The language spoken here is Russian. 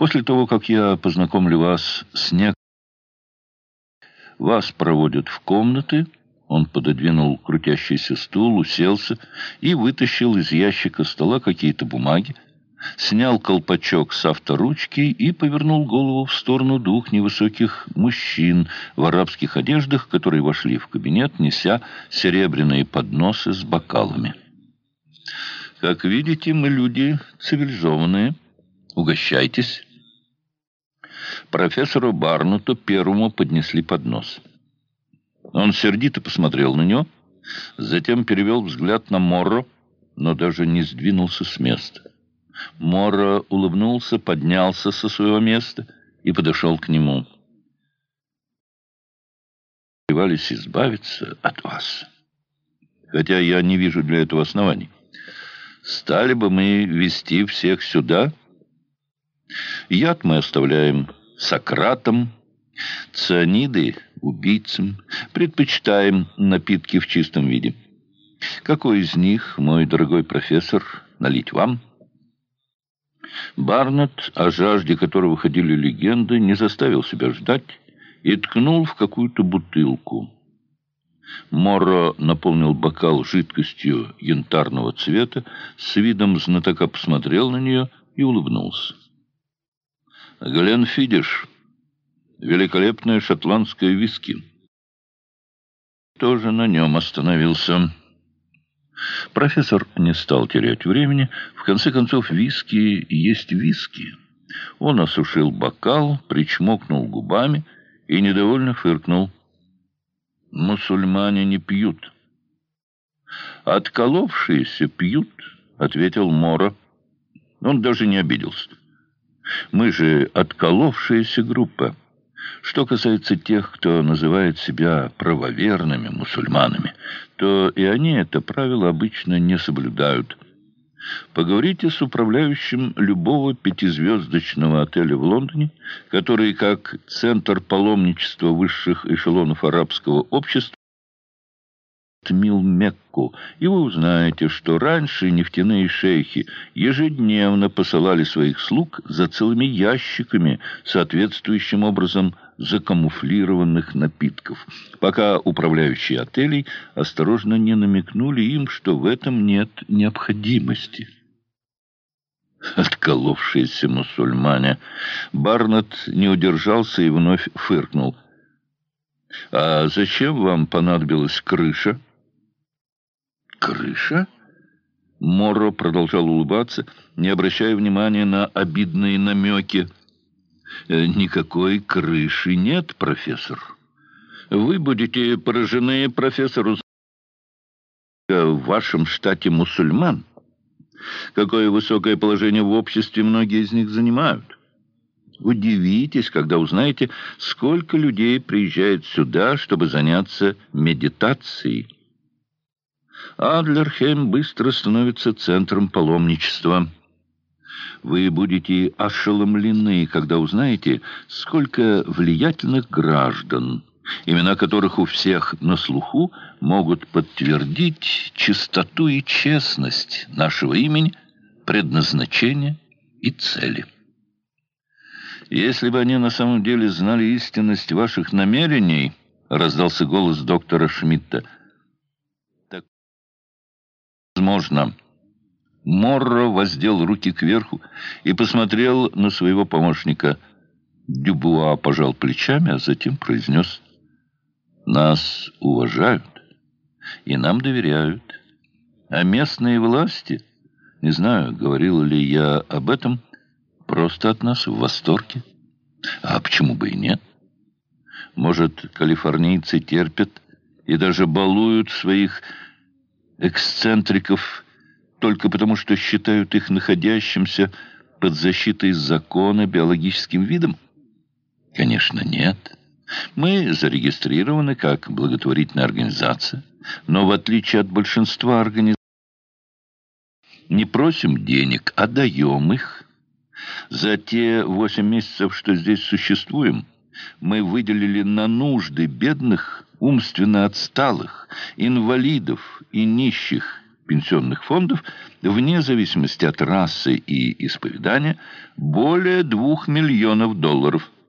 После того, как я познакомлю вас с некоторыми, вас проводят в комнаты, он пододвинул крутящийся стул, уселся и вытащил из ящика стола какие-то бумаги, снял колпачок с авторучки и повернул голову в сторону двух невысоких мужчин в арабских одеждах, которые вошли в кабинет, неся серебряные подносы с бокалами. «Как видите, мы люди цивилизованные. Угощайтесь». Профессору Барнуту первому поднесли поднос. Он сердито посмотрел на него, затем перевел взгляд на Морро, но даже не сдвинулся с места. Морро улыбнулся, поднялся со своего места и подошел к нему. «Привались избавиться от вас, хотя я не вижу для этого оснований. Стали бы мы вести всех сюда? Яд мы оставляем Сократом, цианиды — убийцам, предпочитаем напитки в чистом виде. Какой из них, мой дорогой профессор, налить вам?» Барнетт, о жажде которого ходили легенды, не заставил себя ждать и ткнул в какую-то бутылку. Морро наполнил бокал жидкостью янтарного цвета, с видом знатока посмотрел на нее и улыбнулся. «Гленфидиш, великолепное шотландское виски». Тоже на нем остановился. Профессор не стал терять времени. В конце концов, виски есть виски. Он осушил бокал, причмокнул губами и недовольно фыркнул. «Мусульмане не пьют». «Отколовшиеся пьют», — ответил Мора. Он даже не обиделся. «Мы же отколовшаяся группа». Что касается тех, кто называет себя правоверными мусульманами, то и они это правило обычно не соблюдают. Поговорите с управляющим любого пятизвездочного отеля в Лондоне, который, как центр паломничества высших эшелонов арабского общества, Тмил Мекку, и вы узнаете, что раньше нефтяные шейхи ежедневно посылали своих слуг за целыми ящиками, соответствующим образом закамуфлированных напитков, пока управляющие отелей осторожно не намекнули им, что в этом нет необходимости. Отколовшиеся мусульмане. Барнетт не удержался и вновь фыркнул. «А зачем вам понадобилась крыша?» «Крыша?» Моро продолжал улыбаться, не обращая внимания на обидные намеки. «Э, «Никакой крыши нет, профессор. Вы будете поражены, профессор, в вашем штате мусульман. Какое высокое положение в обществе многие из них занимают. Удивитесь, когда узнаете, сколько людей приезжает сюда, чтобы заняться медитацией». Адлерхейм быстро становится центром паломничества. Вы будете ошеломлены, когда узнаете, сколько влиятельных граждан, имена которых у всех на слуху, могут подтвердить чистоту и честность нашего имени, предназначения и цели. Если бы они на самом деле знали истинность ваших намерений, раздался голос доктора Шмидта, возможно. Морро воздел руки кверху и посмотрел на своего помощника. Дюбуа пожал плечами, а затем произнес «Нас уважают и нам доверяют. А местные власти, не знаю, говорил ли я об этом, просто от нас в восторге. А почему бы и нет? Может, калифорнийцы терпят и даже балуют своих эксцентриков только потому, что считают их находящимся под защитой закона биологическим видом? Конечно, нет. Мы зарегистрированы как благотворительная организация, но в отличие от большинства организаций, не просим денег, а даем их. За те восемь месяцев, что здесь существуем, мы выделили на нужды бедных умственно отсталых, инвалидов и нищих пенсионных фондов, вне зависимости от расы и исповедания, более двух миллионов долларов –